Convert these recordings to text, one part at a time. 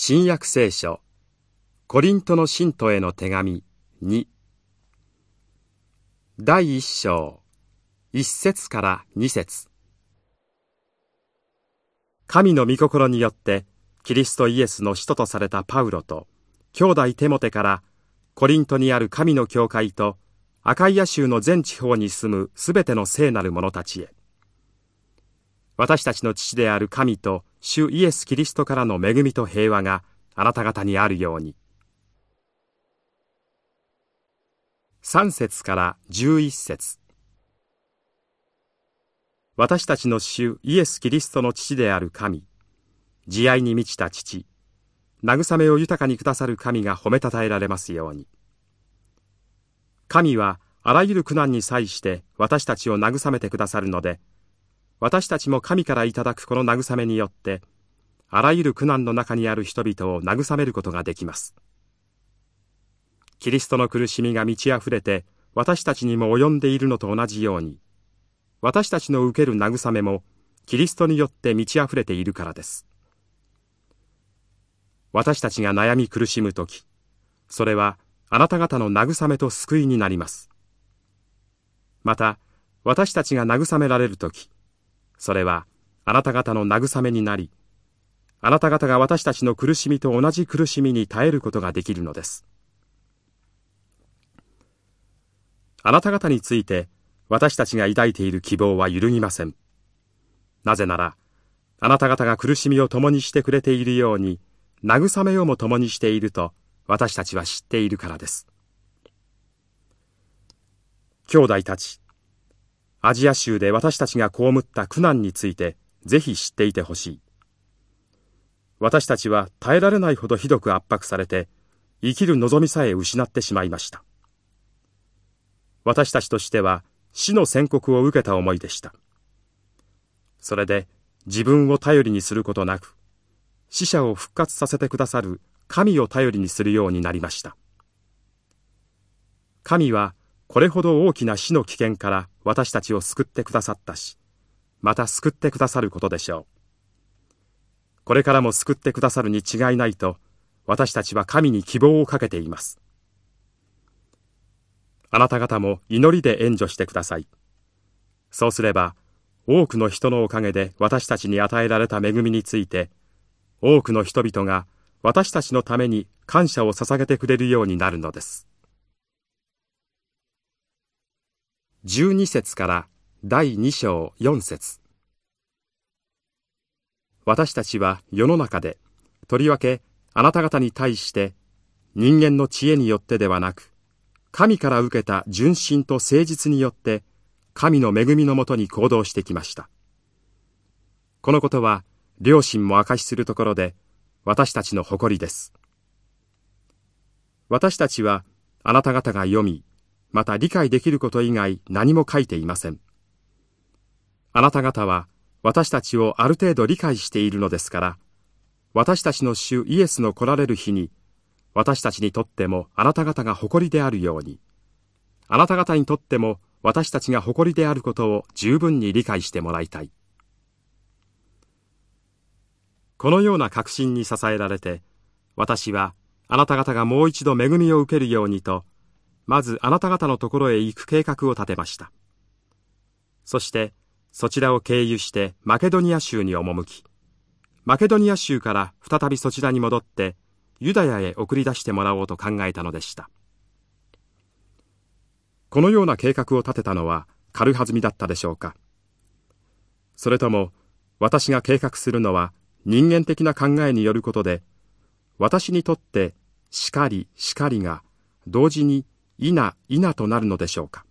新約聖書。コリントの信徒への手紙。2第一章。一節から二節。神の御心によってキリストイエスの使徒とされたパウロと兄弟テモテからコリントにある神の教会とアカイア州の全地方に住むすべての聖なる者たちへ。私たちの父である神と主イエス・キリストからの恵みと平和があなた方にあるように。3節から11節私たちの主イエス・キリストの父である神、慈愛に満ちた父、慰めを豊かにくださる神が褒めたたえられますように。神はあらゆる苦難に際して私たちを慰めてくださるので、私たちも神からいただくこの慰めによって、あらゆる苦難の中にある人々を慰めることができます。キリストの苦しみが満ち溢れて、私たちにも及んでいるのと同じように、私たちの受ける慰めも、キリストによって満ち溢れているからです。私たちが悩み苦しむとき、それはあなた方の慰めと救いになります。また、私たちが慰められるとき、それはあなた方の慰めになり、あなた方が私たちの苦しみと同じ苦しみに耐えることができるのです。あなた方について私たちが抱いている希望は揺るぎません。なぜなら、あなた方が苦しみを共にしてくれているように、慰めをも共にしていると私たちは知っているからです。兄弟たち、アジア州で私たちが被った苦難についてぜひ知っていてほしい。私たちは耐えられないほどひどく圧迫されて生きる望みさえ失ってしまいました。私たちとしては死の宣告を受けた思いでした。それで自分を頼りにすることなく、死者を復活させてくださる神を頼りにするようになりました。神はこれほど大きな死の危険から私たちを救ってくださったし、また救ってくださることでしょう。これからも救ってくださるに違いないと、私たちは神に希望をかけています。あなた方も祈りで援助してください。そうすれば、多くの人のおかげで私たちに与えられた恵みについて、多くの人々が私たちのために感謝を捧げてくれるようになるのです。12節から第2章4節私たちは世の中で、とりわけあなた方に対して人間の知恵によってではなく、神から受けた純真と誠実によって神の恵みのもとに行動してきました。このことは両親も明かしするところで私たちの誇りです。私たちはあなた方が読み、また理解できること以外何も書いていません。あなた方は私たちをある程度理解しているのですから、私たちの主イエスの来られる日に、私たちにとってもあなた方が誇りであるように、あなた方にとっても私たちが誇りであることを十分に理解してもらいたい。このような確信に支えられて、私はあなた方がもう一度恵みを受けるようにと、まずあなた方のところへ行く計画を立てました。そして、そちらを経由してマケドニア州に赴き、マケドニア州から再びそちらに戻って、ユダヤへ送り出してもらおうと考えたのでした。このような計画を立てたのは軽はずみだったでしょうか。それとも、私が計画するのは人間的な考えによることで、私にとって叱り叱りが同時にいな、いなとなるのでしょうか。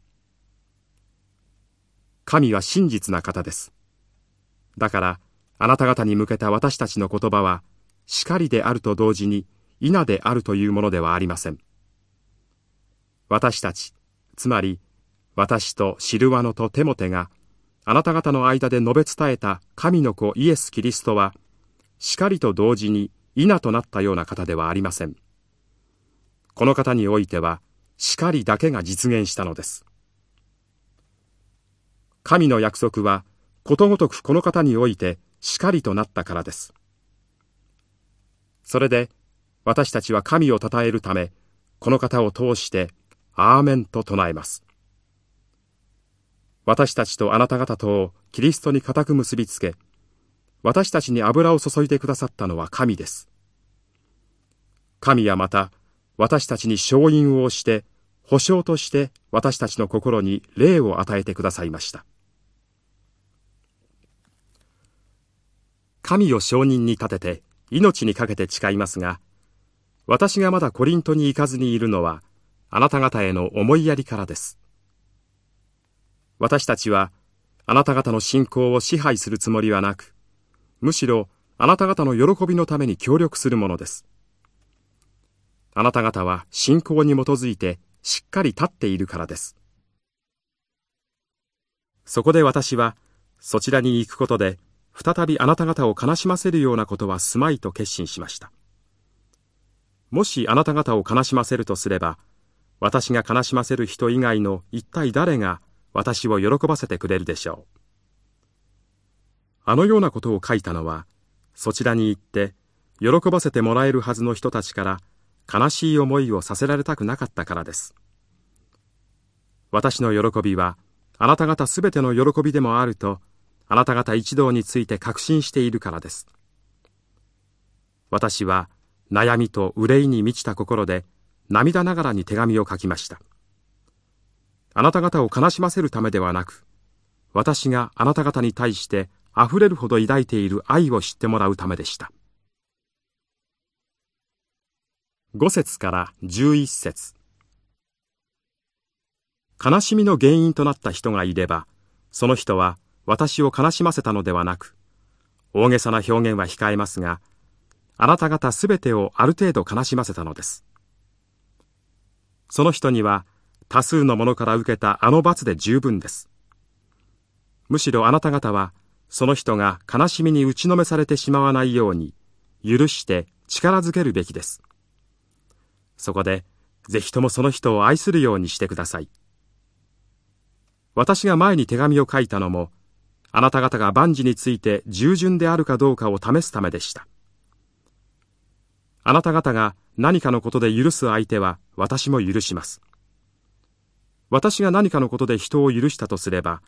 神は真実な方です。だから、あなた方に向けた私たちの言葉は、叱りであると同時に、いなであるというものではありません。私たち、つまり、私とシルワノとテモテが、あなた方の間で述べ伝えた神の子イエス・キリストは、叱りと同時に、いなとなったような方ではありません。この方においては、叱りだけが実現したのです。神の約束はことごとくこの方において叱りとなったからです。それで私たちは神を称えるため、この方を通して、アーメンと唱えます。私たちとあなた方とをキリストに固く結びつけ、私たちに油を注いでくださったのは神です。神はまた、私たちに勝因をして、保証として私たちの心に霊を与えてくださいました。神を証人に立てて命にかけて誓いますが、私がまだコリントに行かずにいるのは、あなた方への思いやりからです。私たちは、あなた方の信仰を支配するつもりはなく、むしろあなた方の喜びのために協力するものです。あなた方は信仰に基づいてしっかり立っているからです。そこで私は、そちらに行くことで、再びあなた方を悲しませるようなことはすまいと決心しました。もしあなた方を悲しませるとすれば、私が悲しませる人以外の一体誰が私を喜ばせてくれるでしょう。あのようなことを書いたのは、そちらに行って、喜ばせてもらえるはずの人たちから悲しい思いをさせられたくなかったからです。私の喜びは、あなた方すべての喜びでもあるとあなた方一同について確信しているからです。私は悩みと憂いに満ちた心で涙ながらに手紙を書きました。あなた方を悲しませるためではなく、私があなた方に対して溢れるほど抱いている愛を知ってもらうためでした。5節から11節悲しみの原因となった人がいれば、その人は私を悲しませたのではなく、大げさな表現は控えますが、あなた方すべてをある程度悲しませたのです。その人には多数の者から受けたあの罰で十分です。むしろあなた方は、その人が悲しみに打ちのめされてしまわないように、許して力づけるべきです。そこで、ぜひともその人を愛するようにしてください。私が前に手紙を書いたのも、あなた方が万事について従順であるかどうかを試すためでした。あなた方が何かのことで許す相手は私も許します。私が何かのことで人を許したとすれば、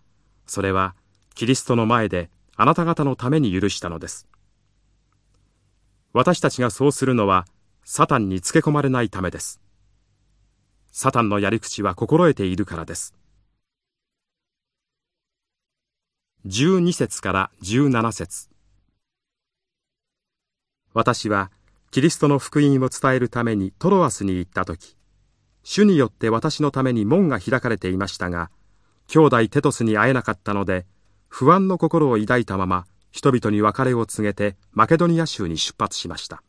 それはキリストの前であなた方のために許したのです。私たちがそうするのはサタンにつけ込まれないためです。サタンのやり口は心得ているからです。12節から17節私はキリストの福音を伝えるためにトロアスに行った時主によって私のために門が開かれていましたが兄弟テトスに会えなかったので不安の心を抱いたまま人々に別れを告げてマケドニア州に出発しました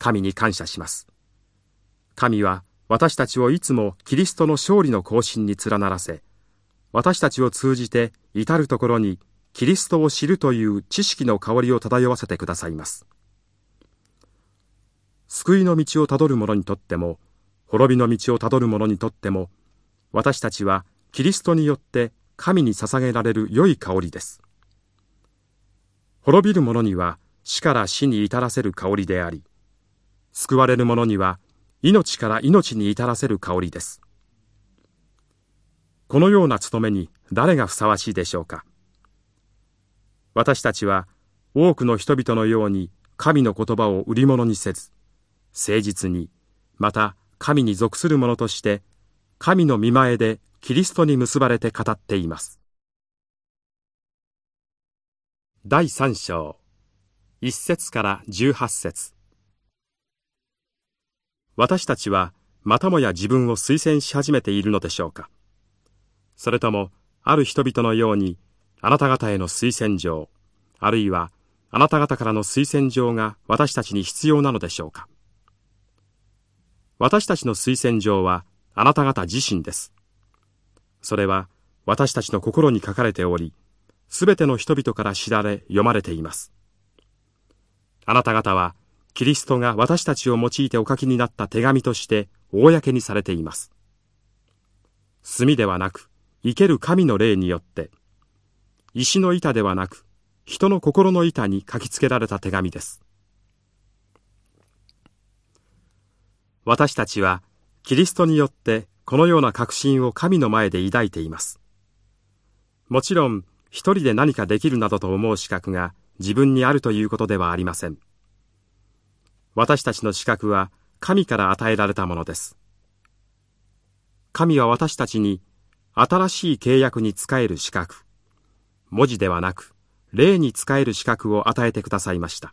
神に感謝します神は私たちをいつもキリストの勝利の行進に連ならせ私たちを通じて至るところにキリストを知るという知識の香りを漂わせてくださいます。救いの道をたどる者にとっても、滅びの道をたどる者にとっても、私たちはキリストによって神に捧げられる良い香りです。滅びる者には死から死に至らせる香りであり、救われる者には命から命に至らせる香りです。このような務めに誰がふさわしいでしょうか。私たちは多くの人々のように神の言葉を売り物にせず誠実にまた神に属する者として神の見前でキリストに結ばれて語っています。第三章一節から十八節。私たちはまたもや自分を推薦し始めているのでしょうかそれとも、ある人々のように、あなた方への推薦状、あるいは、あなた方からの推薦状が私たちに必要なのでしょうか。私たちの推薦状は、あなた方自身です。それは、私たちの心に書かれており、すべての人々から知られ、読まれています。あなた方は、キリストが私たちを用いてお書きになった手紙として公にされています。炭ではなく、生ける神の霊によって、石の板ではなく、人の心の板に書きつけられた手紙です。私たちは、キリストによってこのような確信を神の前で抱いています。もちろん、一人で何かできるなどと思う資格が自分にあるということではありません。私たちの資格は神から与えられたものです。神は私たちに新しい契約に仕える資格、文字ではなく霊に仕える資格を与えてくださいました。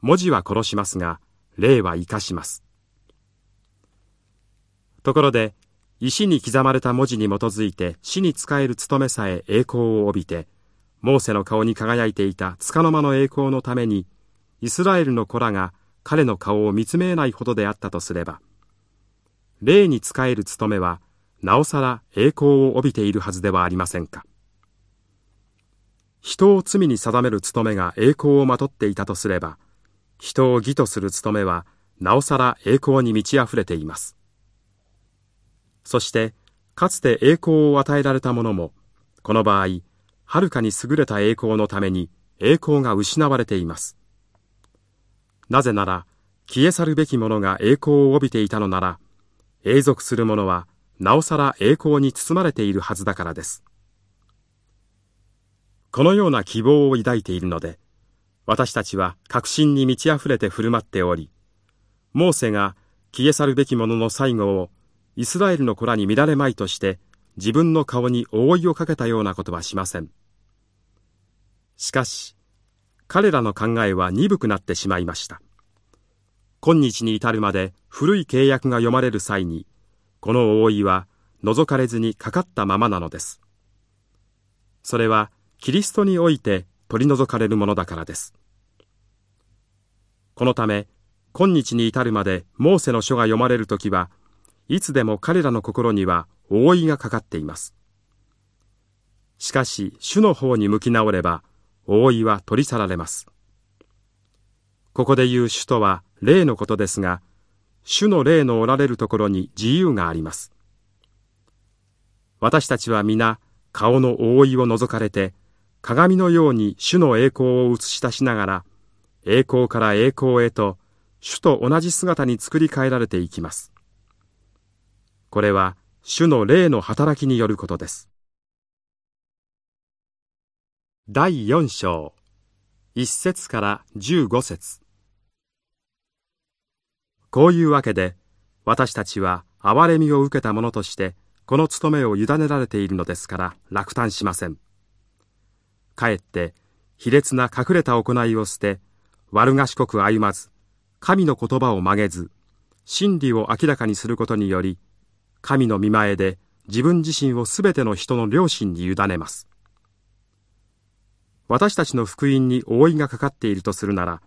文字は殺しますが、霊は生かします。ところで、石に刻まれた文字に基づいて死に仕える務めさえ栄光を帯びて、モーセの顔に輝いていた束の間の栄光のために、イスラエルの子らが彼の顔を見つめえないほどであったとすれば、霊に仕える務めは、なおさら栄光を帯びているはずではありませんか。人を罪に定める務めが栄光をまとっていたとすれば、人を義とする務めは、なおさら栄光に満ち溢れています。そして、かつて栄光を与えられた者も、この場合、はるかに優れた栄光のために栄光が失われています。なぜなら、消え去るべきものが栄光を帯びていたのなら、永続する者は、なおさら栄光に包まれているはずだからです。このような希望を抱いているので、私たちは確信に満ち溢れて振る舞っており、モーセが消え去るべきものの最後をイスラエルの子らに見られまいとして自分の顔に覆いをかけたようなことはしません。しかし、彼らの考えは鈍くなってしまいました。今日に至るまで古い契約が読まれる際に、この覆いは覗かれずにかかったままなのです。それはキリストにおいて取り除かれるものだからです。このため、今日に至るまでモーセの書が読まれるときは、いつでも彼らの心には覆いがかかっています。しかし、主の方に向き直れば、覆いは取り去られます。ここで言う主とは霊のことですが、主の霊のおられるところに自由があります。私たちは皆、顔の覆いを除かれて、鏡のように主の栄光を映し出しながら、栄光から栄光へと、主と同じ姿に作り変えられていきます。これは、主の霊の働きによることです。第四章、一節から十五節。こういうわけで、私たちは憐れみを受けた者として、この務めを委ねられているのですから落胆しません。かえって卑劣な隠れた行いを捨て悪賢く歩まず神の言葉を曲げず真理を明らかにすることにより神の見前で自分自身をすべての人の良心に委ねます私たちの福音に覆いがかかっているとするなら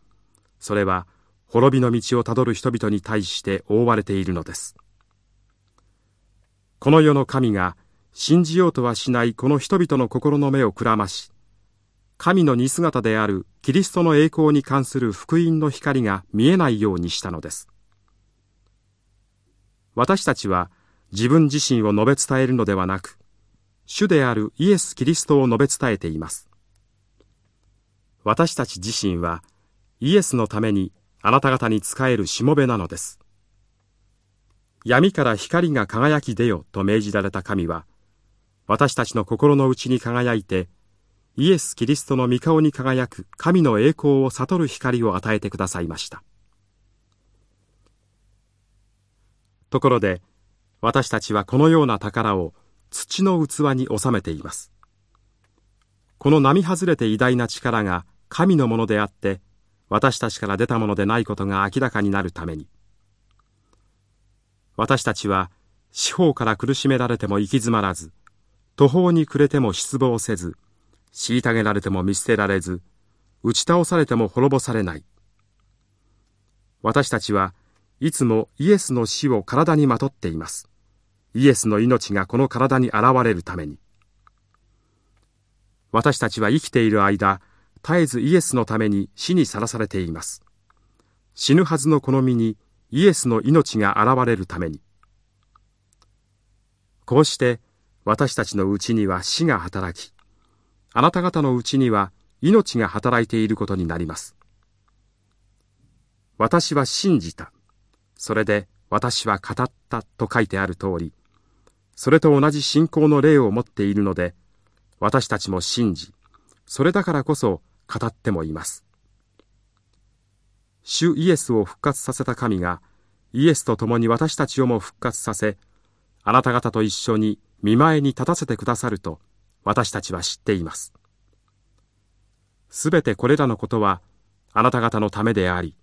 それは滅びの道をたどる人々に対して覆われているのですこの世の神が信じようとはしないこの人々の心の目をくらまし神の似姿であるキリストの栄光に関する福音の光が見えないようにしたのです。私たちは自分自身を述べ伝えるのではなく、主であるイエス・キリストを述べ伝えています。私たち自身はイエスのためにあなた方に仕えるしもべなのです。闇から光が輝き出よと命じられた神は、私たちの心の内に輝いてイエス・キリストの御顔に輝く神の栄光を悟る光を与えてくださいました。ところで、私たちはこのような宝を土の器に収めています。この並外れて偉大な力が神のものであって、私たちから出たものでないことが明らかになるために。私たちは、四方から苦しめられても行き詰まらず、途方に暮れても失望せず、虐げられても見捨てられず、打ち倒されても滅ぼされない。私たちはいつもイエスの死を体にまとっています。イエスの命がこの体に現れるために。私たちは生きている間、絶えずイエスのために死にさらされています。死ぬはずのこの身にイエスの命が現れるために。こうして私たちのうちには死が働き、あなた方のうちには命が働いていることになります。私は信じた。それで私は語ったと書いてある通り、それと同じ信仰の霊を持っているので、私たちも信じ、それだからこそ語ってもいます。主イエスを復活させた神が、イエスと共に私たちをも復活させ、あなた方と一緒に見前に立たせてくださると、私たちは知っています。すべてこれらのことは、あなた方のためであり、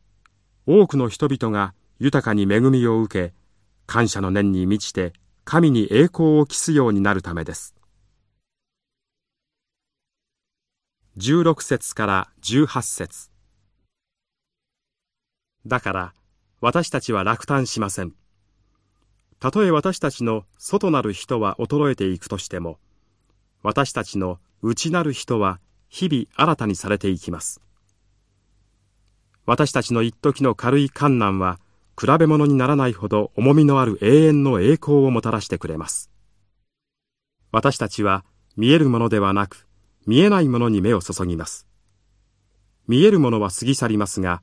多くの人々が豊かに恵みを受け、感謝の念に満ちて、神に栄光を期すようになるためです。16節から18節だから、私たちは落胆しません。たとえ私たちの外なる人は衰えていくとしても、私たちの内なる人は日々新たにされていきます。私たちの一時の軽い観難は、比べ物にならないほど重みのある永遠の栄光をもたらしてくれます。私たちは見えるものではなく、見えないものに目を注ぎます。見えるものは過ぎ去りますが、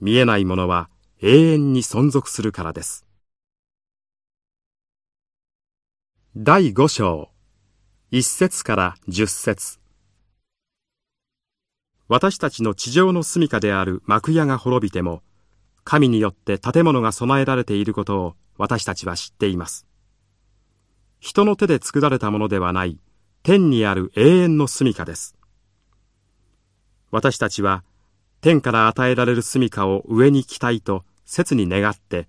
見えないものは永遠に存続するからです。第五章、一節から十節私たちの地上の住処である幕屋が滅びても、神によって建物が備えられていることを私たちは知っています。人の手で作られたものではない天にある永遠の住処です。私たちは天から与えられる住処を上に来たいと切に願って、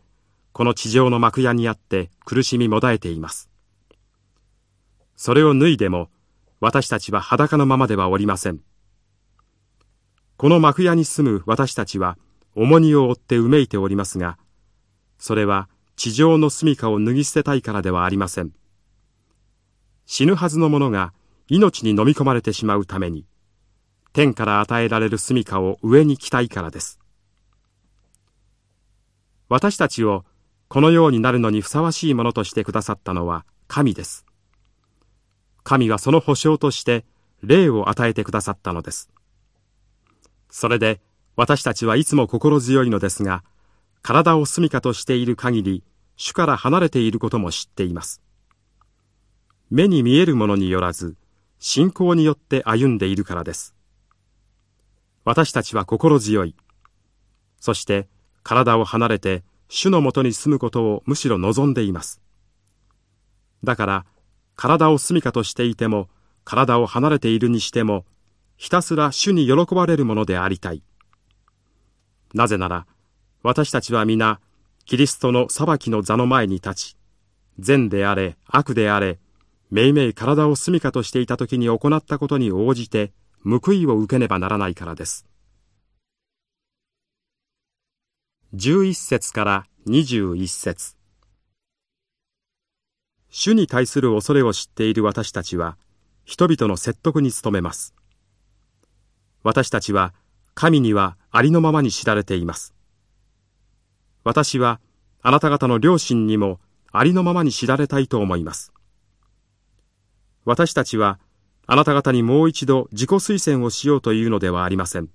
この地上の幕屋にあって苦しみもだえています。それを脱いでも私たちは裸のままではおりません。この幕屋に住む私たちは重荷を負ってうめいておりますが、それは地上の住処を脱ぎ捨てたいからではありません。死ぬはずの者が命に飲み込まれてしまうために、天から与えられる住処を上に来たいからです。私たちをこのようになるのにふさわしいものとしてくださったのは神です。神はその保証として霊を与えてくださったのです。それで私たちはいつも心強いのですが、体を住処としている限り、主から離れていることも知っています。目に見えるものによらず、信仰によって歩んでいるからです。私たちは心強い。そして体を離れて主のもとに住むことをむしろ望んでいます。だから、体を住みかとしていても、体を離れているにしても、ひたすら主に喜ばれるものでありたい。なぜなら、私たちは皆、キリストの裁きの座の前に立ち、善であれ、悪であれ、めいめい体を住処としていた時に行ったことに応じて報いを受けねばならないからです。11節から21節主に対する恐れを知っている私たちは人々の説得に努めます。私たちは神にはありのままに知られています。私はあなた方の両親にもありのままに知られたいと思います。私たちはあなた方にもう一度自己推薦をしようというのではありません。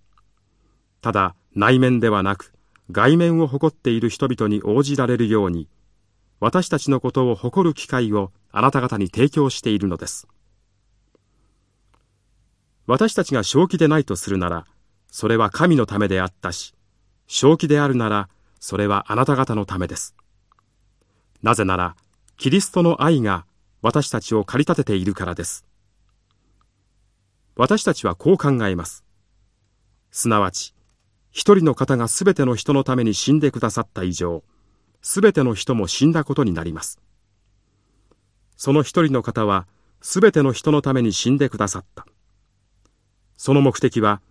ただ内面ではなく外面を誇っている人々に応じられるように私たちのことを誇る機会をあなた方に提供しているのです。私たちが正気でないとするなら、それは神のためであったし、正気であるなら、それはあなた方のためです。なぜなら、キリストの愛が私たちを駆り立てているからです。私たちはこう考えます。すなわち、一人の方がすべての人のために死んでくださった以上、すべての人も死んだことになります。その一人の方は、すべての人のために死んでくださった。その目的は、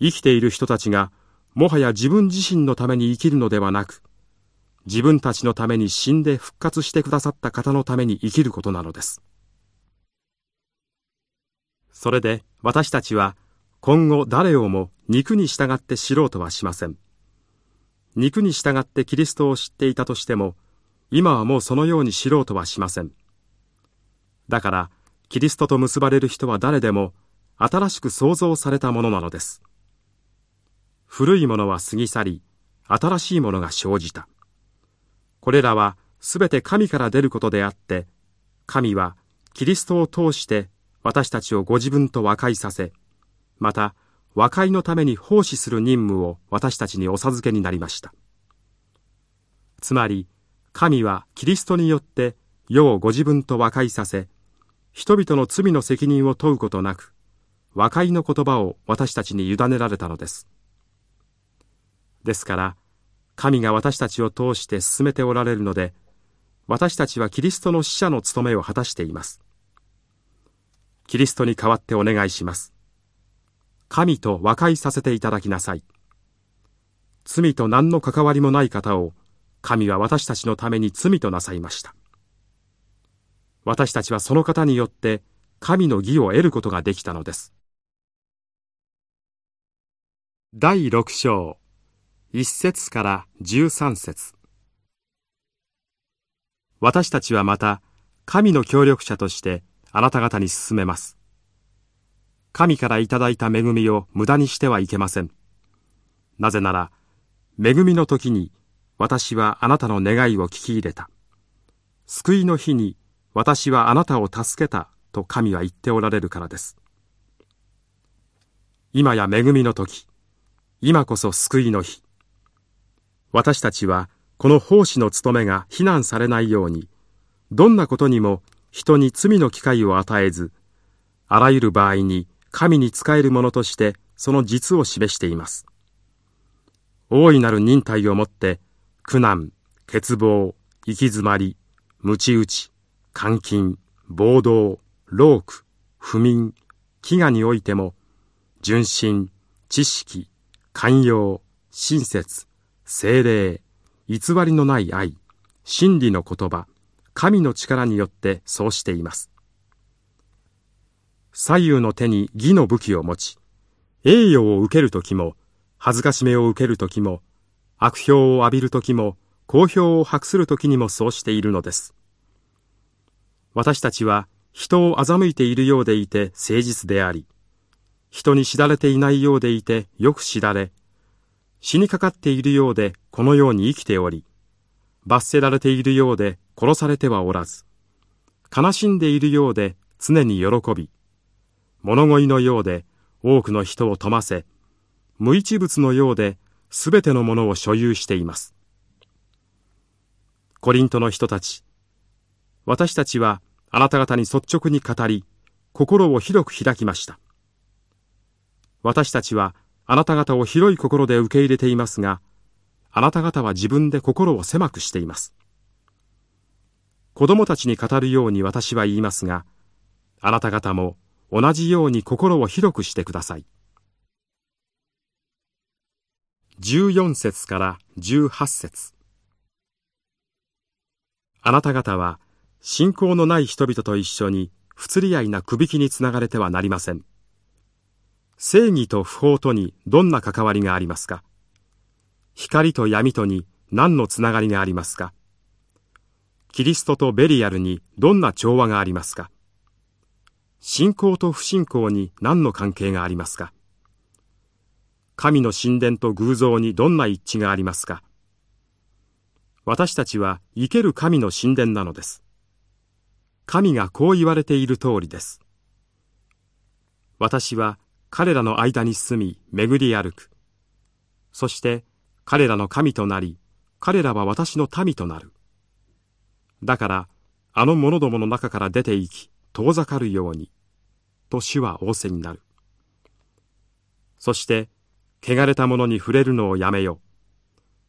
生きている人たちが、もはや自分自身のために生きるのではなく、自分たちのために死んで復活してくださった方のために生きることなのです。それで私たちは今後誰をも肉に従って知ろうとはしません。肉に従ってキリストを知っていたとしても、今はもうそのように知ろうとはしません。だから、キリストと結ばれる人は誰でも新しく創造されたものなのです。古いものは過ぎ去り、新しいものが生じた。これらはすべて神から出ることであって、神はキリストを通して私たちをご自分と和解させ、また和解のために奉仕する任務を私たちにお授けになりました。つまり、神はキリストによって世をご自分と和解させ、人々の罪の責任を問うことなく、和解の言葉を私たちに委ねられたのです。ですから、神が私たちを通して進めておられるので、私たちはキリストの使者の務めを果たしています。キリストに代わってお願いします。神と和解させていただきなさい。罪と何の関わりもない方を神は私たちのために罪となさいました。私たちはその方によって神の義を得ることができたのです。第六章一節から十三節私たちはまた神の協力者としてあなた方に進めます。神からいただいた恵みを無駄にしてはいけません。なぜなら、恵みの時に私はあなたの願いを聞き入れた。救いの日に私はあなたを助けたと神は言っておられるからです。今や恵みの時、今こそ救いの日。私たちはこの奉仕の務めが非難されないように、どんなことにも人に罪の機会を与えず、あらゆる場合に神に仕えるものとしてその実を示しています。大いなる忍耐をもって、苦難、欠乏、行き詰まり、鞭打ち、監禁、暴動、労苦、不眠、飢餓においても、純真、知識、寛容、親切、精霊、偽りのない愛、真理の言葉、神の力によってそうしています。左右の手に義の武器を持ち、栄誉を受けるときも、恥ずかしめを受けるときも、悪評を浴びるときも、好評を博するときにもそうしているのです。私たちは人を欺いているようでいて誠実であり、人に知られていないようでいてよく知られ、死にかかっているようでこのように生きており、罰せられているようで殺されてはおらず、悲しんでいるようで常に喜び、物乞いのようで多くの人を富ませ、無一物のようで全てのものを所有しています。コリントの人たち、私たちはあなた方に率直に語り、心を広く開きました。私たちはあなた方を広い心で受け入れていますが、あなた方は自分で心を狭くしています。子供たちに語るように私は言いますが、あなた方も同じように心を広くしてください。14節から18節あなた方は信仰のない人々と一緒に不釣り合いな首引きにつながれてはなりません。正義と不法とにどんな関わりがありますか？光と闇とに何のつながりがありますか？キリストとベリアルにどんな調和がありますか？信仰と不信仰に何の関係がありますか？神の神殿と偶像にどんな一致がありますか？私たちは生ける神の神殿なのです。神がこう言われている通りです。私は彼らの間に住み巡り歩く。そして彼らの神となり、彼らは私の民となる。だから、あの者どもの中から出て行き、遠ざかるように、と主は仰せになる。そして、汚れた者に触れるのをやめよ。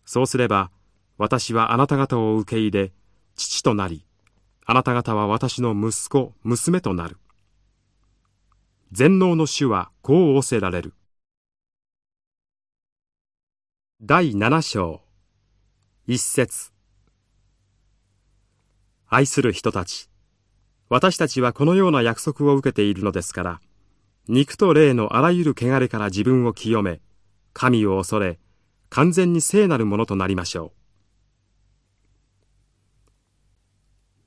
そうすれば、私はあなた方を受け入れ、父となり、あなた方は私の息子、娘となる。全能の主はこう仰せられる。第七章。一節。愛する人たち、私たちはこのような約束を受けているのですから、肉と霊のあらゆる汚れから自分を清め、神を恐れ、完全に聖なるものとなりましょ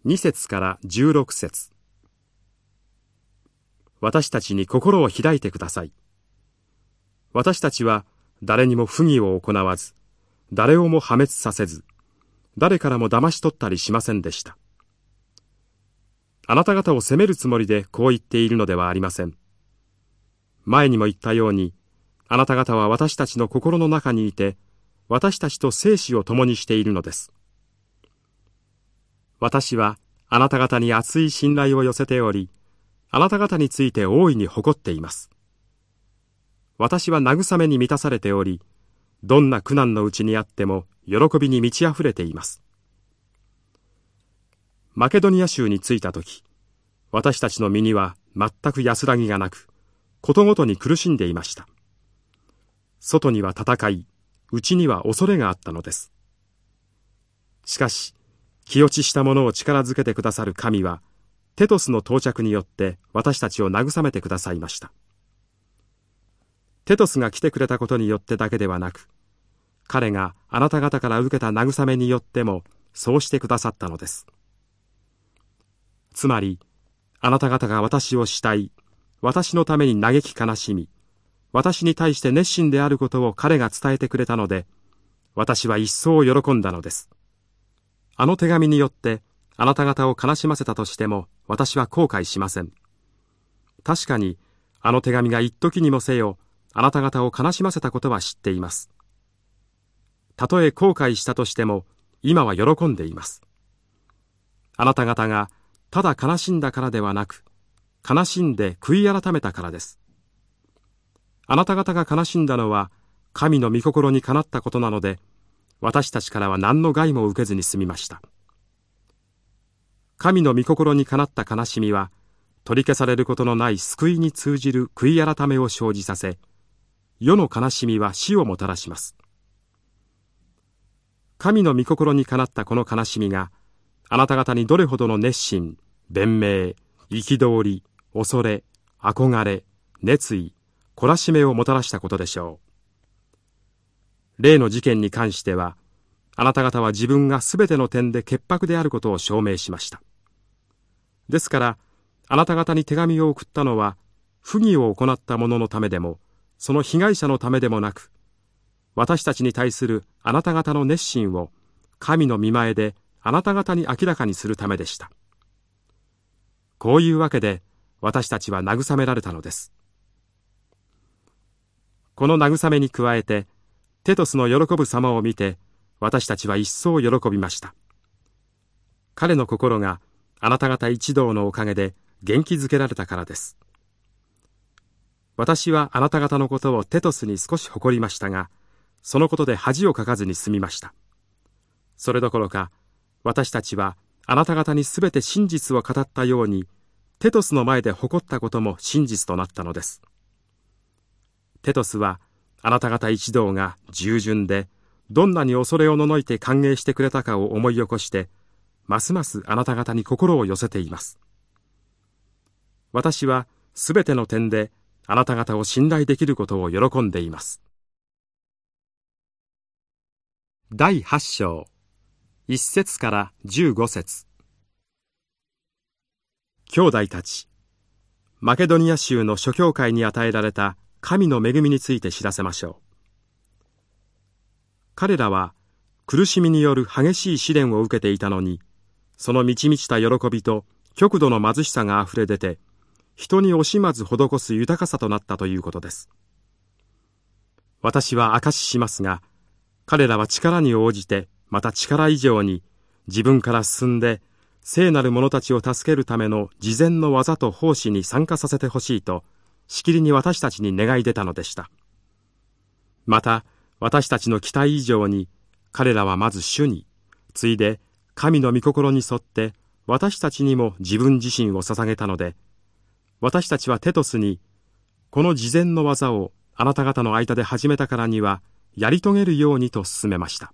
う。2節から16節。私たちに心を開いてください。私たちは誰にも不義を行わず、誰をも破滅させず、誰からも騙し取ったりしませんでした。あなた方を責めるつもりでこう言っているのではありません。前にも言ったように、あなた方は私たちの心の中にいて、私たちと生死を共にしているのです。私はあなた方に熱い信頼を寄せており、あなた方について大いに誇っています。私は慰めに満たされており、どんな苦難のうちにあっても喜びに満ち溢れています。マケドニア州に着いた時、私たちの身には全く安らぎがなく、ことごとに苦しんでいました。外には戦い、内には恐れがあったのです。しかし、気落ちしたものを力づけてくださる神は、テトスの到着によって私たちを慰めてくださいました。テトスが来てくれたことによってだけではなく、彼があなた方から受けた慰めによってもそうしてくださったのです。つまり、あなた方が私を慕い、私のために嘆き悲しみ、私に対して熱心であることを彼が伝えてくれたので、私は一層喜んだのです。あの手紙によってあなた方を悲しませたとしても私は後悔しません。確かにあの手紙が一時にもせよあなた方を悲しませたことは知っています。たとえ後悔したとしても今は喜んでいます。あなた方がただ悲しんだからではなく悲しんで悔い改めたからです。あなた方が悲しんだのは神の御心にかなったことなので、私たちからは何の害も受けずに済みました。神の御心にかなった悲しみは、取り消されることのない救いに通じる悔い改めを生じさせ、世の悲しみは死をもたらします。神の御心にかなったこの悲しみが、あなた方にどれほどの熱心、弁明、憤り、恐れ、憧れ、熱意、懲らしめをもたらしたことでしょう。例の事件に関しては、あなた方は自分が全ての点で潔白であることを証明しました。ですから、あなた方に手紙を送ったのは、不義を行った者のためでも、その被害者のためでもなく、私たちに対するあなた方の熱心を、神の見前であなた方に明らかにするためでした。こういうわけで、私たちは慰められたのです。この慰めに加えて、テトスの喜ぶ様を見て、私たちは一層喜びました。彼の心があなた方一同のおかげで元気づけられたからです。私はあなた方のことをテトスに少し誇りましたが、そのことで恥をかかずに済みました。それどころか、私たちはあなた方にすべて真実を語ったように、テトスの前で誇ったことも真実となったのです。テトスはあなた方一同が従順でどんなに恐れをののいて歓迎してくれたかを思い起こしてますますあなた方に心を寄せています。私はすべての点であなた方を信頼できることを喜んでいます。第八章一節から十五節。兄弟たちマケドニア州の諸教会に与えられた神の恵みについて知らせましょう。彼らは苦しみによる激しい試練を受けていたのに、その満ち満ちた喜びと極度の貧しさがあふれ出て、人に惜しまず施す豊かさとなったということです。私は証ししますが、彼らは力に応じて、また力以上に、自分から進んで、聖なる者たちを助けるための事前の技と奉仕に参加させてほしいと、しきりに私たちに願い出たのでした。また、私たちの期待以上に、彼らはまず主に、ついで神の御心に沿って私たちにも自分自身を捧げたので、私たちはテトスに、この事前の技をあなた方の間で始めたからには、やり遂げるようにと進めました。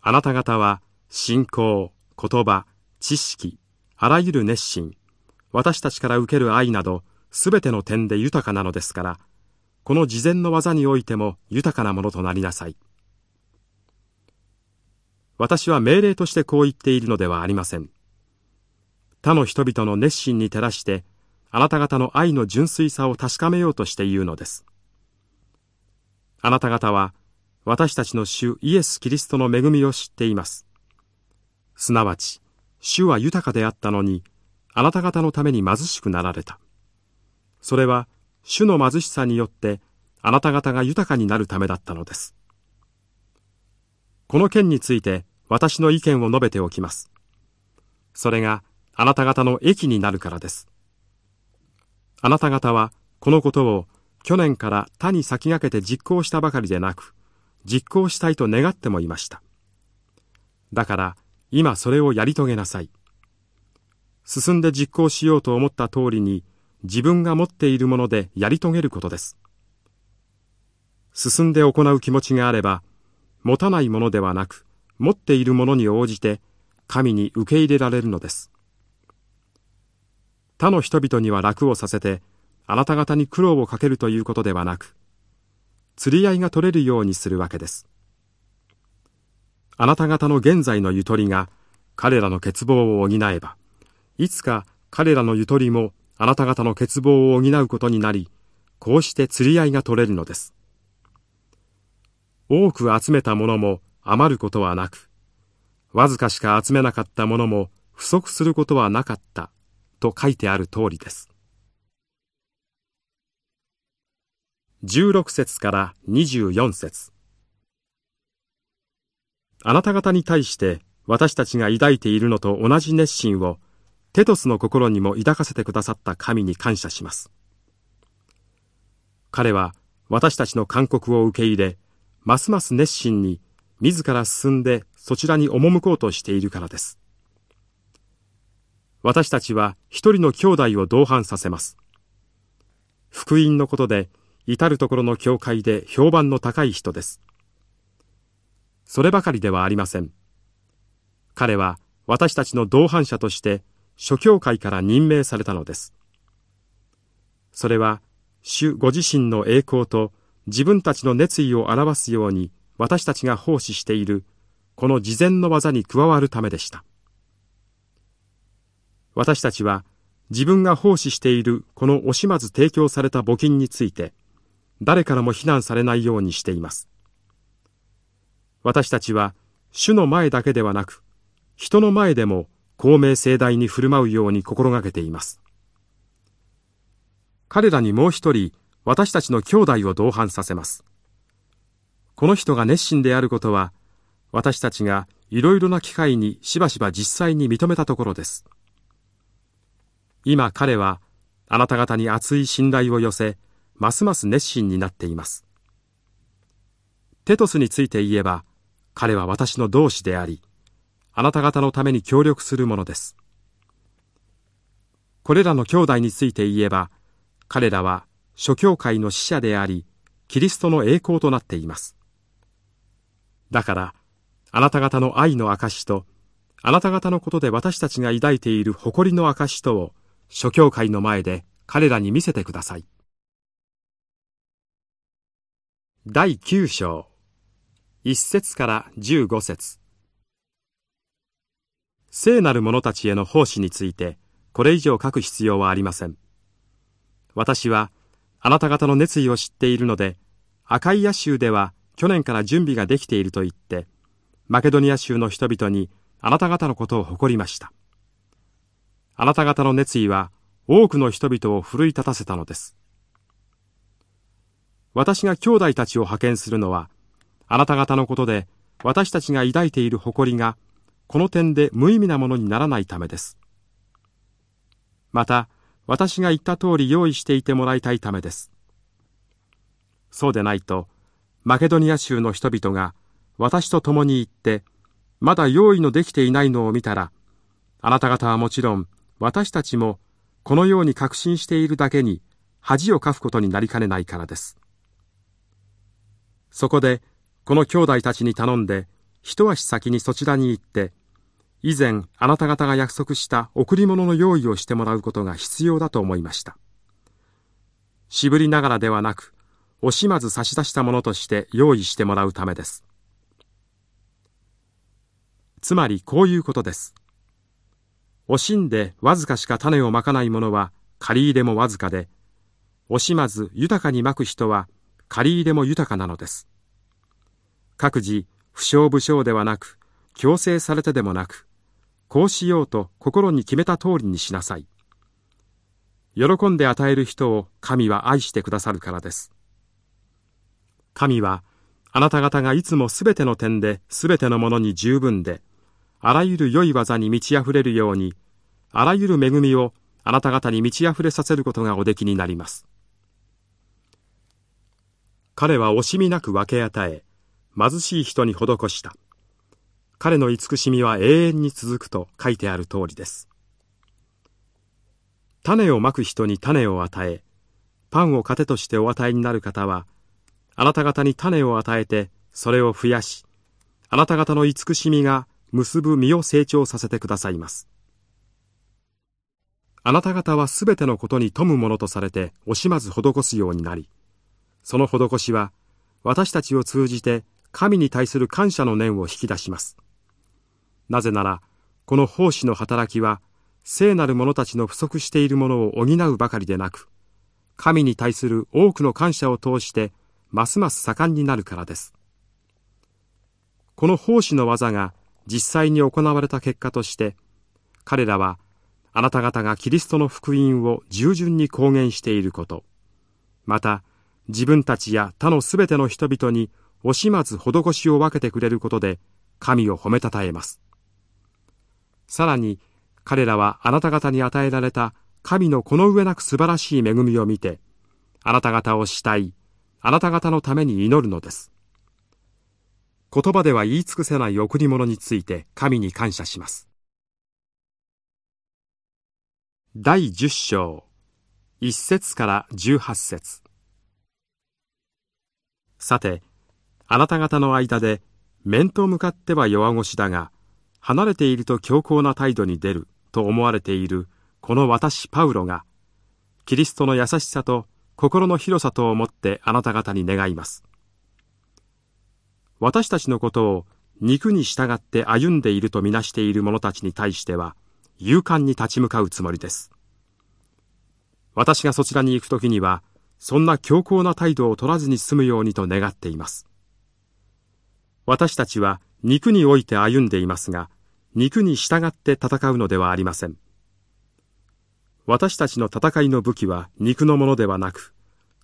あなた方は、信仰、言葉、知識、あらゆる熱心、私たちから受ける愛など、すべての点で豊かなのですから、この事前の技においても豊かなものとなりなさい。私は命令としてこう言っているのではありません。他の人々の熱心に照らして、あなた方の愛の純粋さを確かめようとして言うのです。あなた方は、私たちの主イエス・キリストの恵みを知っています。すなわち、主は豊かであったのに、あなた方のために貧しくなられた。それは、主の貧しさによって、あなた方が豊かになるためだったのです。この件について、私の意見を述べておきます。それが、あなた方の益になるからです。あなた方は、このことを、去年から他に先駆けて実行したばかりでなく、実行したいと願ってもいました。だから、今それをやり遂げなさい。進んで実行しようと思った通りに自分が持っているものでやり遂げることです。進んで行う気持ちがあれば、持たないものではなく、持っているものに応じて神に受け入れられるのです。他の人々には楽をさせて、あなた方に苦労をかけるということではなく、釣り合いが取れるようにするわけです。あなた方の現在のゆとりが彼らの欠乏を補えば、いつか彼らのゆとりもあなた方の欠乏を補うことになり、こうして釣り合いが取れるのです。多く集めたものも余ることはなく、わずかしか集めなかったものも不足することはなかったと書いてある通りです。16節から24節あなた方に対して私たちが抱いているのと同じ熱心をテトスの心にも抱かせてくださった神に感謝します。彼は私たちの勧告を受け入れ、ますます熱心に自ら進んでそちらに赴こうとしているからです。私たちは一人の兄弟を同伴させます。福音のことで至るところの教会で評判の高い人です。そればかりではありません。彼は私たちの同伴者として諸教会から任命されたのです。それは主ご自身の栄光と自分たちの熱意を表すように私たちが奉仕しているこの事前の技に加わるためでした。私たちは自分が奉仕しているこの惜しまず提供された募金について誰からも非難されないようにしています。私たちは主の前だけではなく、人の前でも公明正大に振る舞うように心がけています。彼らにもう一人、私たちの兄弟を同伴させます。この人が熱心であることは、私たちがいろいろな機会にしばしば実際に認めたところです。今彼は、あなた方に熱い信頼を寄せ、ますます熱心になっています。テトスについて言えば、彼は私の同志であり、あなた方のために協力するものです。これらの兄弟について言えば、彼らは諸教会の使者であり、キリストの栄光となっています。だから、あなた方の愛の証と、あなた方のことで私たちが抱いている誇りの証とを、諸教会の前で彼らに見せてください。第9章一節から十五節聖なる者たちへの奉仕について、これ以上書く必要はありません。私は、あなた方の熱意を知っているので、赤い野州では去年から準備ができていると言って、マケドニア州の人々にあなた方のことを誇りました。あなた方の熱意は多くの人々を奮い立たせたのです。私が兄弟たちを派遣するのは、あなた方のことで私たちが抱いている誇りがこの点で無意味なものにならないためです。また、私が言った通り用意していてもらいたいためです。そうでないと、マケドニア州の人々が私と共に行って、まだ用意のできていないのを見たら、あなた方はもちろん、私たちもこのように確信しているだけに恥をかくことになりかねないからです。そこで、この兄弟たちに頼んで、一足先にそちらに行って、以前あなた方が約束した贈り物の用意をしてもらうことが必要だと思いました。渋りながらではなく、惜しまず差し出したものとして用意してもらうためです。つまりこういうことです。惜しんでわずかしか種をまかない者は借り入れもわずかで、惜しまず豊かにまく人は借り入れも豊かなのです。各自不祥不祥ではなく強制されてでもなくこうしようと心に決めた通りにしなさい喜んで与える人を神は愛してくださるからです神はあなた方がいつもすべての点で、すべてのものに十分で、あらゆる良い技に満ち溢れるように、あらゆる恵みをあなた方に満ち溢れさせることがおできになります。彼は惜しみなく分け与え、貧しい人に施した。彼の慈しみは永遠に続くと書いてある通りです。種をまく人に種を与え、パンを糧としてお与えになる方は、あなた方に種を与えて、それを増やし、あなた方の慈しみが結ぶ実を成長させてくださいます。あなた方はすべてのことに富むものとされて惜しまず施すようになり、その施しは私たちを通じて神に対する感謝の念を引き出します。なぜなら、この奉仕の働きは、聖なる者たちの不足しているものを補うばかりでなく、神に対する多くの感謝を通してますます盛んになるからです。この奉仕の技が実際に行われた結果として、彼らはあなた方がキリストの福音を従順に公言していること、また自分たちや他のすべての人々に惜しまず施しを分けてくれることで神を褒めたたえます。さらに彼らはあなた方に与えられた神のこの上なく素晴らしい恵みを見て、あなた方を慕い、あなた方のために祈るのです。言葉では言い尽くせない贈り物について神に感謝します。第十章一節から十八節さて、あなた方の間で面と向かっては弱腰だが、離れていると強硬な態度に出ると思われているこの私パウロが、キリストの優しさと心の広さと思ってあなた方に願います。私たちのことを肉に従って歩んでいるとみなしている者たちに対しては、勇敢に立ち向かうつもりです。私がそちらに行くときには、そんな強硬な態度を取らずに済むようにと願っています。私たちは肉において歩んでいますが、肉に従って戦うのではありません。私たちの戦いの武器は肉のものではなく、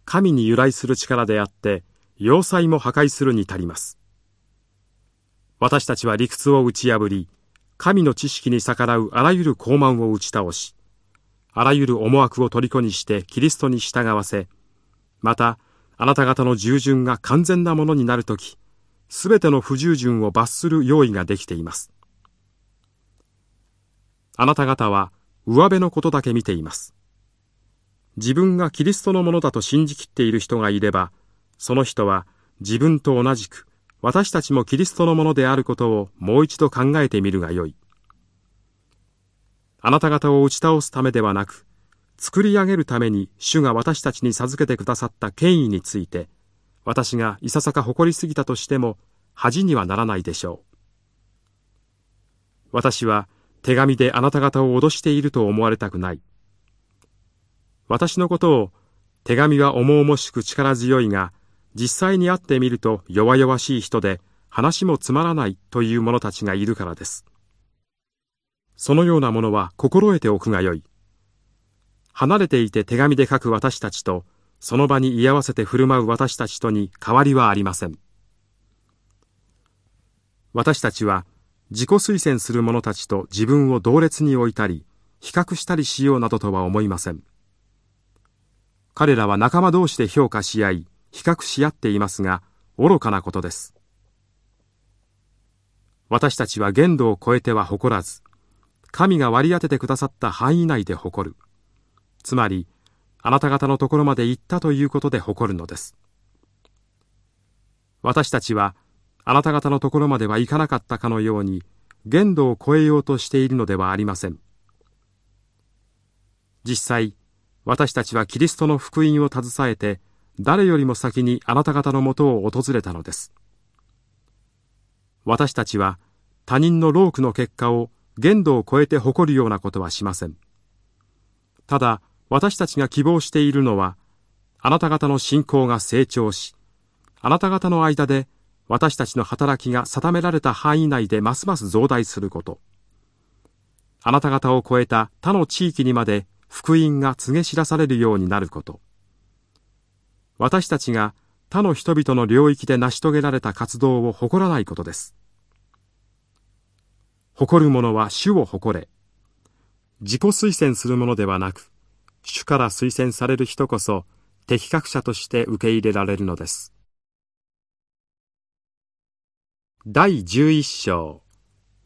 神に由来する力であって、要塞も破壊するに足ります。私たちは理屈を打ち破り、神の知識に逆らうあらゆる傲慢を打ち倒し、あらゆる思惑を虜にしてキリストに従わせ、また、あなた方の従順が完全なものになるとき、すべての不従順を罰する用意ができています。あなた方は、上辺のことだけ見ています。自分がキリストのものだと信じきっている人がいれば、その人は自分と同じく私たちもキリストのものであることをもう一度考えてみるがよい。あなた方を打ち倒すためではなく、作り上げるために主が私たちに授けてくださった権威について、私がいささか誇りすぎたとしても恥にはならないでしょう。私は手紙であなた方を脅していると思われたくない。私のことを手紙は重々しく力強いが、実際に会ってみると弱々しい人で話もつまらないという者たちがいるからです。そのようなものは心得ておくがよい。離れていて手紙で書く私たちと、その場に居合わせて振る舞う私たちとに変わりはありません。私たちは自己推薦する者たちと自分を同列に置いたり、比較したりしようなどとは思いません。彼らは仲間同士で評価し合い、比較し合っていますが、愚かなことです。私たちは限度を超えては誇らず、神が割り当ててくださった範囲内で誇る。つまり、あなた方のところまで行ったということで誇るのです。私たちは、あなた方のところまでは行かなかったかのように限度を超えようとしているのではありません。実際私たちはキリストの福音を携えて誰よりも先にあなた方のもとを訪れたのです。私たちは他人の労苦の結果を限度を超えて誇るようなことはしません。ただ私たちが希望しているのはあなた方の信仰が成長しあなた方の間で私たちの働きが定められた範囲内でますます増大すること。あなた方を超えた他の地域にまで福音が告げ知らされるようになること。私たちが他の人々の領域で成し遂げられた活動を誇らないことです。誇る者は主を誇れ。自己推薦するものではなく、主から推薦される人こそ適格者として受け入れられるのです。第十一章、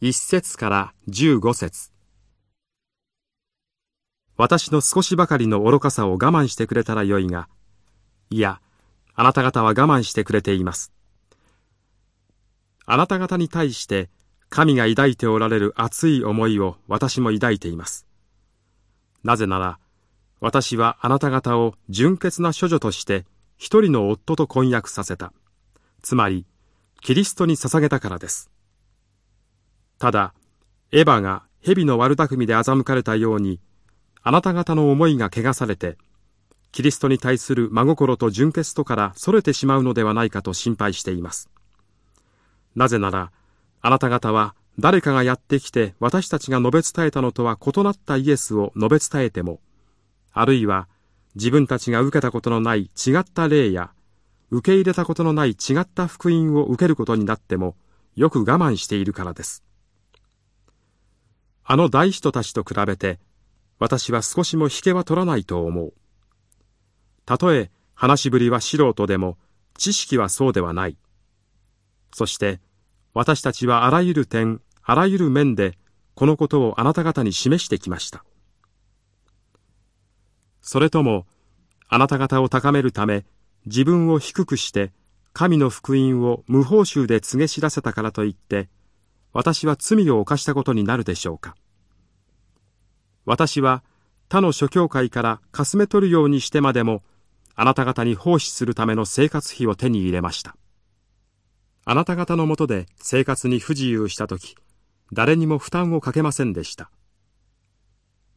一節から十五節。私の少しばかりの愚かさを我慢してくれたらよいが、いや、あなた方は我慢してくれています。あなた方に対して神が抱いておられる熱い思いを私も抱いています。なぜなら、私はあなた方を純潔な処女として一人の夫と婚約させた。つまり、キリストに捧げたからです。ただ、エヴァが蛇の悪巧みで欺かれたように、あなた方の思いが汚されて、キリストに対する真心と純潔とから逸れてしまうのではないかと心配しています。なぜなら、あなた方は誰かがやってきて私たちが述べ伝えたのとは異なったイエスを述べ伝えても、あるいは自分たちが受けたことのない違った霊や受け入れたことのない違った福音を受けることになってもよく我慢しているからです。あの大人たちと比べて私は少しも引けは取らないと思う。たとえ話しぶりは素人でも知識はそうではない。そして私たちはあらゆる点、あらゆる面でこのことをあなた方に示してきました。それともあなた方を高めるため自分を低くして神の福音を無報酬で告げ知らせたからといって私は罪を犯したことになるでしょうか。私は他の諸教会からかすめ取るようにしてまでもあなた方に奉仕するための生活費を手に入れました。あなた方のもとで生活に不自由した時誰にも負担をかけませんでした。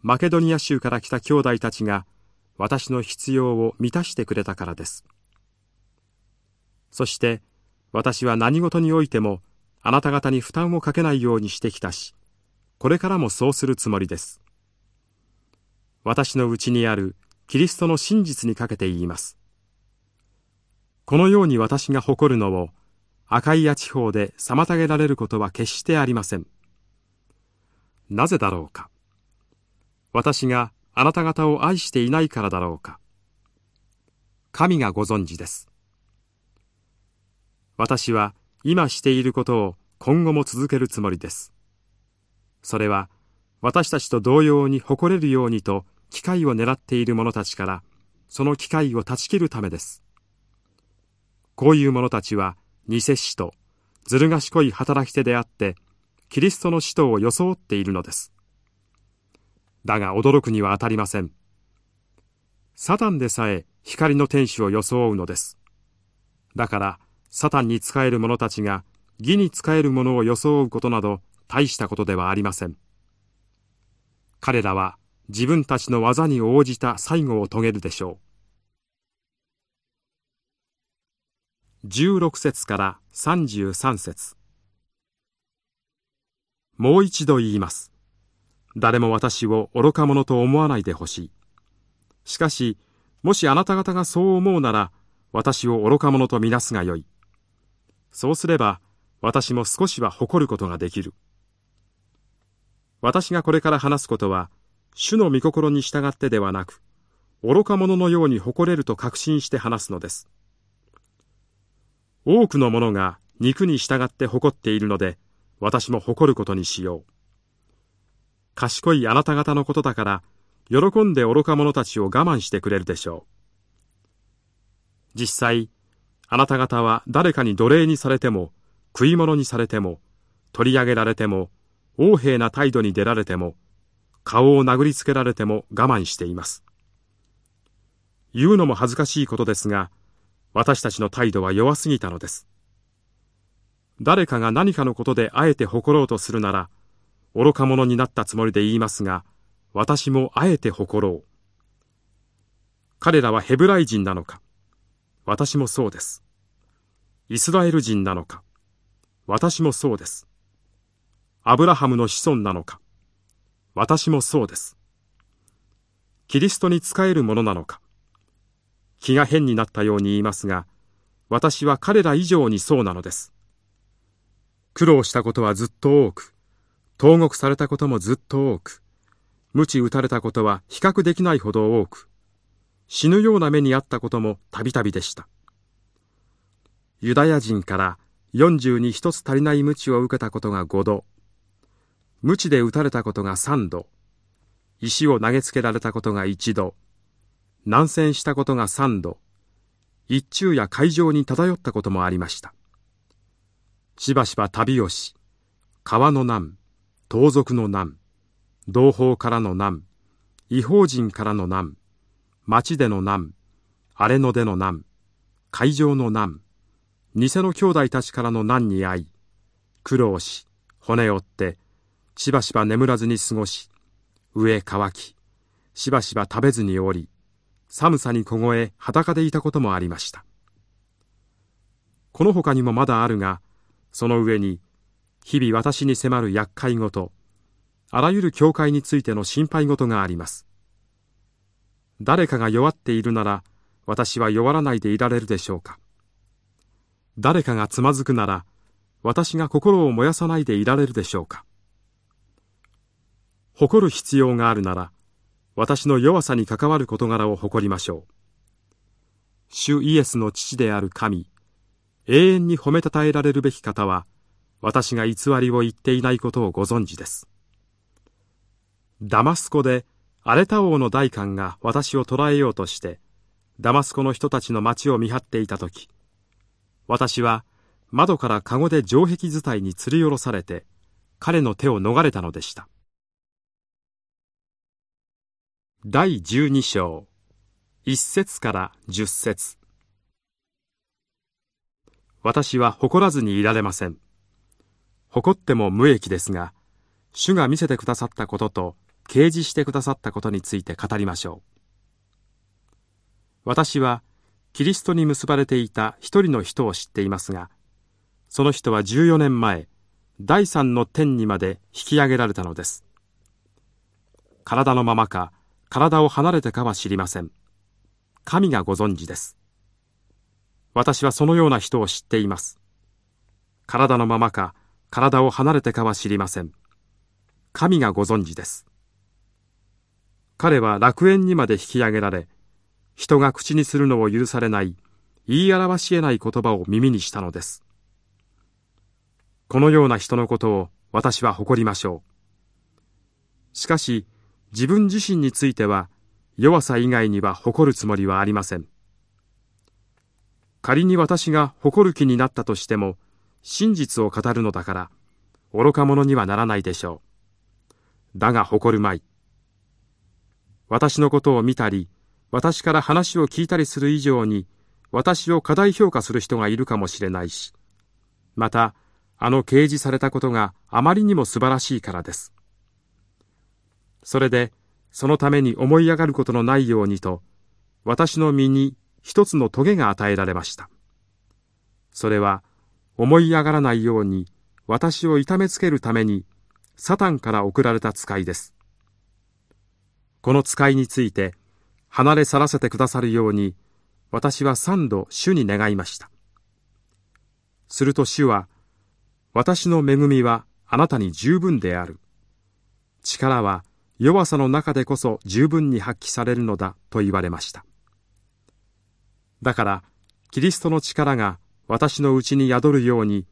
マケドニア州から来た兄弟たちが私の必要を満たしてくれたからですそして私は何事においてもあなた方に負担をかけないようにしてきたし、これからもそうするつもりです。私のうちにあるキリストの真実にかけて言います。このように私が誇るのをアカイア地方で妨げられることは決してありません。なぜだろうか。私があなた方を愛していないからだろうか。神がご存知です。私は今していることを今後も続けるつもりです。それは私たちと同様に誇れるようにと機会を狙っている者たちからその機会を断ち切るためです。こういう者たちは偽使徒、ずる賢い働き手であって、キリストの使徒を装っているのです。だが驚くには当たりません。サタンでさえ光の天使を装うのです。だから、サタンに仕える者たちが義に仕える者を装うことなど大したことではありません。彼らは自分たちの技に応じた最後を遂げるでしょう。16節から33節もう一度言います。誰も私を愚か者と思わないでほしい。しかし、もしあなた方がそう思うなら、私を愚か者とみなすがよい。そうすれば私も少しは誇ることができる。私がこれから話すことは、主の御心に従ってではなく、愚か者のように誇れると確信して話すのです。多くの者が肉に従って誇っているので、私も誇ることにしよう。賢いあなた方のことだから、喜んで愚か者たちを我慢してくれるでしょう。実際、あなた方は誰かに奴隷にされても、食い物にされても、取り上げられても、横柄な態度に出られても、顔を殴りつけられても我慢しています。言うのも恥ずかしいことですが、私たちの態度は弱すぎたのです。誰かが何かのことであえて誇ろうとするなら、愚か者になったつもりで言いますが、私もあえて誇ろう。彼らはヘブライ人なのか。私もそうです。イスラエル人なのか私もそうです。アブラハムの子孫なのか私もそうです。キリストに仕えるものなのか気が変になったように言いますが、私は彼ら以上にそうなのです。苦労したことはずっと多く、投獄されたこともずっと多く、鞭打たれたことは比較できないほど多く、死ぬような目にあったこともたびたびでした。ユダヤ人から40に一つ足りない鞭を受けたことが5度、鞭で打たれたことが3度、石を投げつけられたことが1度、南遷したことが3度、一昼夜海上に漂ったこともありました。しばしば旅をし、川の難、盗賊の難、同胞からの難、違法人からの難、町での難、荒れ野での難、海上の難、偽の兄弟たちからの難に遭い、苦労し、骨折って、しばしば眠らずに過ごし、上乾き、しばしば食べずにおり、寒さに凍え裸でいたこともありました。この他にもまだあるが、その上に、日々私に迫る厄介ごと、あらゆる教会についての心配事があります。誰かが弱っているなら、私は弱らないでいられるでしょうか。誰かがつまずくなら、私が心を燃やさないでいられるでしょうか。誇る必要があるなら、私の弱さに関わる事柄を誇りましょう。主イエスの父である神、永遠に褒めたたえられるべき方は、私が偽りを言っていないことをご存知です。ダマスコでアレタ王の大官が私を捕らえようとして、ダマスコの人たちの町を見張っていたとき、私は窓から籠で城壁伝いに吊り下ろされて、彼の手を逃れたのでした。第十二章一節から十節私は誇らずにいられません。誇っても無益ですが、主が見せてくださったことと、掲示してくださったことについて語りましょう。私は、キリストに結ばれていた一人の人を知っていますが、その人は14年前、第三の天にまで引き上げられたのです。体のままか、体を離れてかは知りません。神がご存知です。私はそのような人を知っています。体のままか、体を離れてかは知りません。神がご存知です。彼は楽園にまで引き上げられ、人が口にするのを許されない、言い表し得ない言葉を耳にしたのです。このような人のことを私は誇りましょう。しかし、自分自身については弱さ以外には誇るつもりはありません。仮に私が誇る気になったとしても真実を語るのだから愚か者にはならないでしょう。だが誇るまい。私のことを見たり私から話を聞いたりする以上に私を過大評価する人がいるかもしれないしまたあの掲示されたことがあまりにも素晴らしいからです。それで、そのために思い上がることのないようにと、私の身に一つの棘が与えられました。それは、思い上がらないように、私を痛めつけるために、サタンから送られた使いです。この使いについて、離れ去らせてくださるように、私は三度主に願いました。すると主は、私の恵みはあなたに十分である。力は弱さの中でこそ十分に発揮されるのだと言われました。だから、キリストの力が私のうちに宿るように、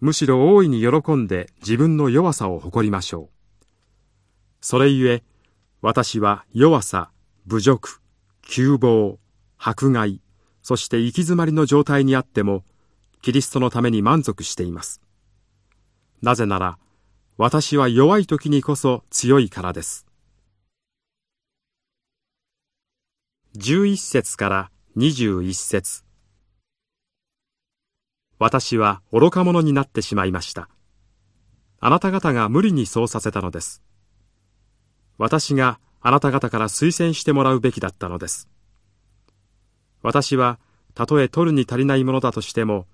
むしろ大いに喜んで自分の弱さを誇りましょう。それゆえ、私は弱さ、侮辱、窮乏、迫害、そして行き詰まりの状態にあっても、キリストのために満足しています。なぜなら、私は弱い時にこそ強いからです。11節から21節私は愚か者になってしまいました。あなた方が無理にそうさせたのです。私があなた方から推薦してもらうべきだったのです。私は、たとえ取るに足りないものだとしても、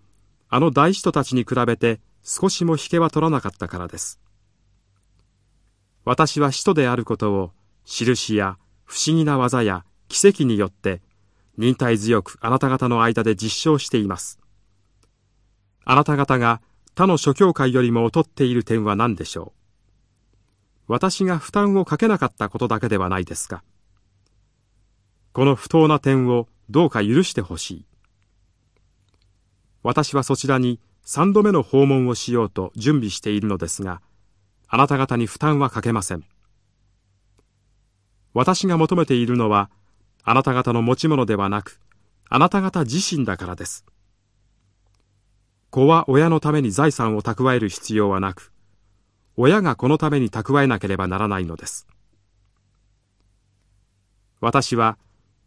あの大使徒たちに比べて少しも引けは取らなかったからです。私は使徒であることを印や不思議な技や奇跡によって忍耐強くあなた方の間で実証しています。あなた方が他の諸教会よりも劣っている点は何でしょう？私が負担をかけなかったことだけではないですかこの不当な点をどうか許してほしい。私はそちらに三度目の訪問をしようと準備しているのですが、あなた方に負担はかけません。私が求めているのは、あなた方の持ち物ではなく、あなた方自身だからです。子は親のために財産を蓄える必要はなく、親が子のために蓄えなければならないのです。私は、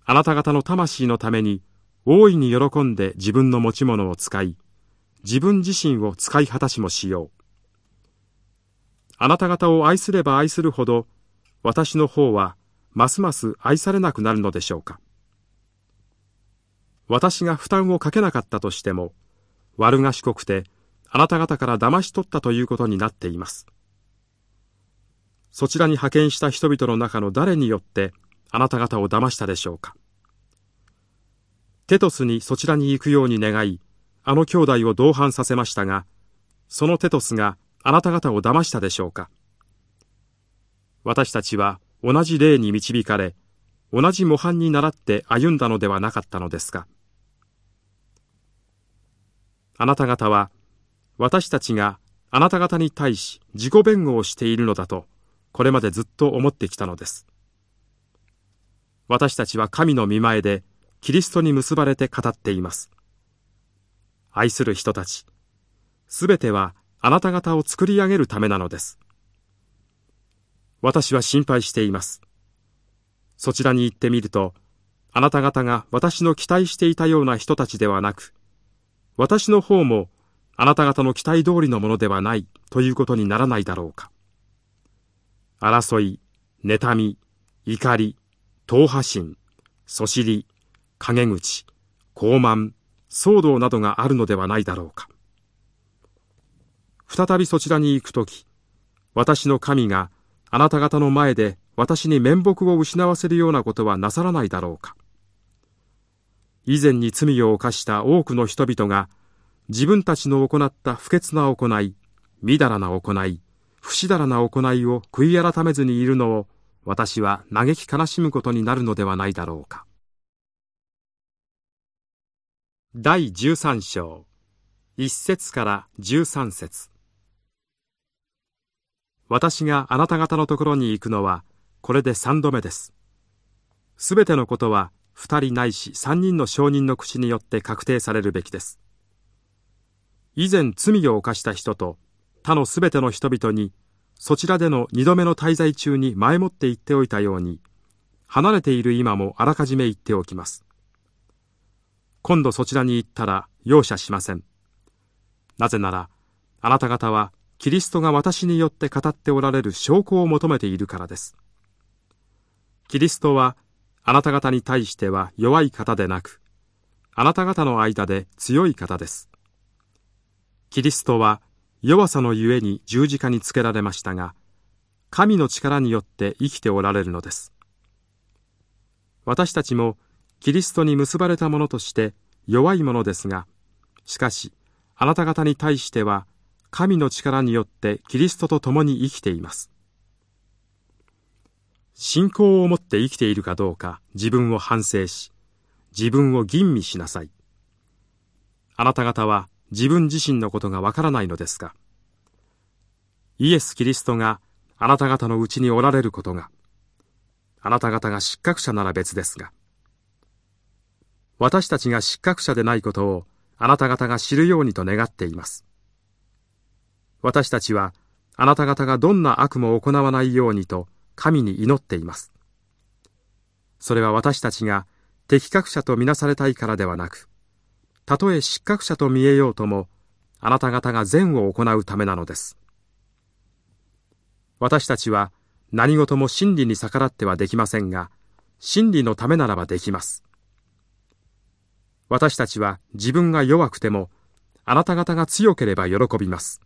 あなた方の魂のために大いに喜んで自分の持ち物を使い、自分自身を使い果たしもしよう。あなた方を愛すれば愛するほど、私の方はますます愛されなくなるのでしょうか。私が負担をかけなかったとしても、悪賢くて、あなた方から騙し取ったということになっています。そちらに派遣した人々の中の誰によって、あなた方を騙したでしょうか。テトスにそちらに行くように願い、あの兄弟を同伴させましたが、そのテトスがあなた方を騙したでしょうか。私たちは同じ霊に導かれ、同じ模範に倣って歩んだのではなかったのですか。あなた方は、私たちがあなた方に対し自己弁護をしているのだと、これまでずっと思ってきたのです。私たちは神の見前でキリストに結ばれて語っています。愛する人たち、すべてはあなた方を作り上げるためなのです。私は心配しています。そちらに行ってみると、あなた方が私の期待していたような人たちではなく、私の方もあなた方の期待通りのものではないということにならないだろうか。争い、妬み、怒り、党派心、そしり、陰口、傲慢、騒動などがあるのではないだろうか。再びそちらに行くとき、私の神があなた方の前で私に面目を失わせるようなことはなさらないだろうか。以前に罪を犯した多くの人々が自分たちの行った不潔な行い、みだらな行い、不死だらな行いを悔い改めずにいるのを私は嘆き悲しむことになるのではないだろうか。第十三章一節から十三節私があなた方のところに行くのはこれで三度目です。すべてのことは二人ないし三人の証人の口によって確定されるべきです。以前罪を犯した人と他のすべての人々にそちらでの二度目の滞在中に前もって言っておいたように、離れている今もあらかじめ言っておきます。今度そちらに行ったら容赦しません。なぜなら、あなた方はキリストが私によって語っておられる証拠を求めているからです。キリストはあなた方に対しては弱い方でなく、あなた方の間で強い方です。キリストは弱さのゆえに十字架につけられましたが、神の力によって生きておられるのです。私たちもキリストに結ばれたものとして弱いものですが、しかし、あなた方に対しては、神の力によってキリストと共に生きています。信仰を持って生きているかどうか自分を反省し、自分を吟味しなさい。あなた方は自分自身のことがわからないのですか？イエス・キリストがあなた方のうちにおられることが、あなた方が失格者なら別ですが、私たちが失格者でないことをあなた方が知るようにと願っています。私たちはあなた方がどんな悪も行わないようにと神に祈っています。それは私たちが適格者とみなされたいからではなく、たとえ失格者と見えようとも、あなた方が善を行うためなのです。私たちは何事も真理に逆らってはできませんが、真理のためならばできます。私たちは自分が弱くても、あなた方が強ければ喜びます。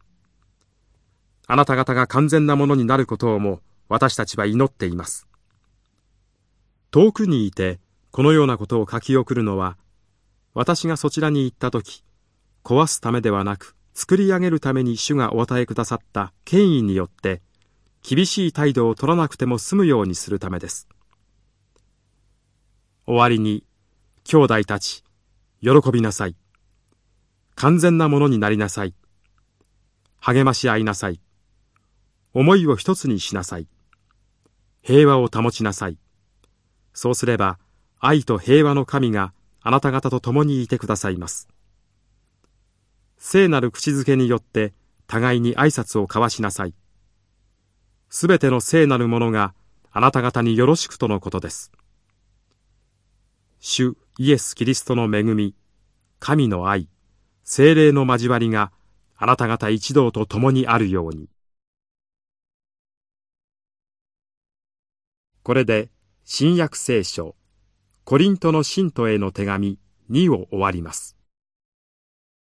あなた方が完全なものになることをも私たちは祈っています。遠くにいてこのようなことを書き送るのは、私がそちらに行った時、壊すためではなく、作り上げるために主がお与えくださった権威によって、厳しい態度を取らなくても済むようにするためです。終わりに、兄弟たち、喜びなさい。完全なものになりなさい。励まし合いなさい。思いを一つにしなさい。平和を保ちなさい。そうすれば、愛と平和の神があなた方と共にいてくださいます。聖なる口づけによって互いに挨拶を交わしなさい。すべての聖なるものがあなた方によろしくとのことです。主イエス・キリストの恵み、神の愛、精霊の交わりがあなた方一同と共にあるように。これで新約聖書、コリントの信徒への手紙2を終わります。